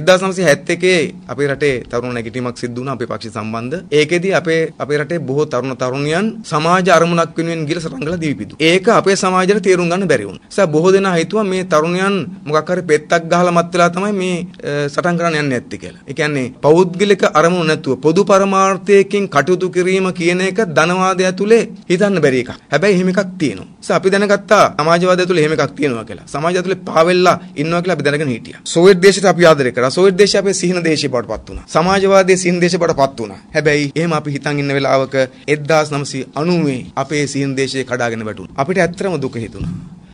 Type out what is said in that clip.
1971 අපේ රටේ තරුණ නැගිටීමක් සිද්ධ වුණා අපේ පක්ෂ සම්බන්ධ. ඒකෙදි අපේ අපේ රටේ බොහෝ තරුණ තරුණියන් සමාජ අරමුණක් වෙනුවෙන් ගිල සටන් කළා දීපිදු. ඒක අපේ සමාජයට තේරුම් ගන්න බැරි වුණා. ඒසත් බොහෝ දෙනා හිතුවා මේ තරුණයන් මොකක් හරි පෙත්තක් ගහලා මත් වෙලා තමයි මේ සටන් කරන්න යන්නේ නැත්තේ කියලා. ඒ කියන්නේ පෞද්ගලික අරමුණු නැතුව පොදු පරමාර්ථයකින් කටයුතු කිරීම කියන එක ධනවාදය ඇතුලේ හිතන්න බැරි එකක්. හැබැයි එහෙම එකක් තියෙනවා. ඒස අපි දැනගත්තා සමාජවාදය ඇතුලේ එහෙම එකක් තියෙනවා කියලා. සමාජය ඇතුලේ පාවෙල්ලා ඉන්නවා කියලා අපි දැනගෙන හිටියා. සෝවියට් දේශයට අපි ආදරය කරා. සෝවියට් දේශය අපේ සිහින දේශය බවට පත් වුණා. සමාජවාදයේ සිහින දේශය බවට පත් වුණා. හැබැයි එහෙම අපි හිතන් ඉන්න වෙලාවක 1990 අපේ සිහින දේශය කඩාගෙන වැටුණා. අපිට ඇත්තටම දුක හිතුණා.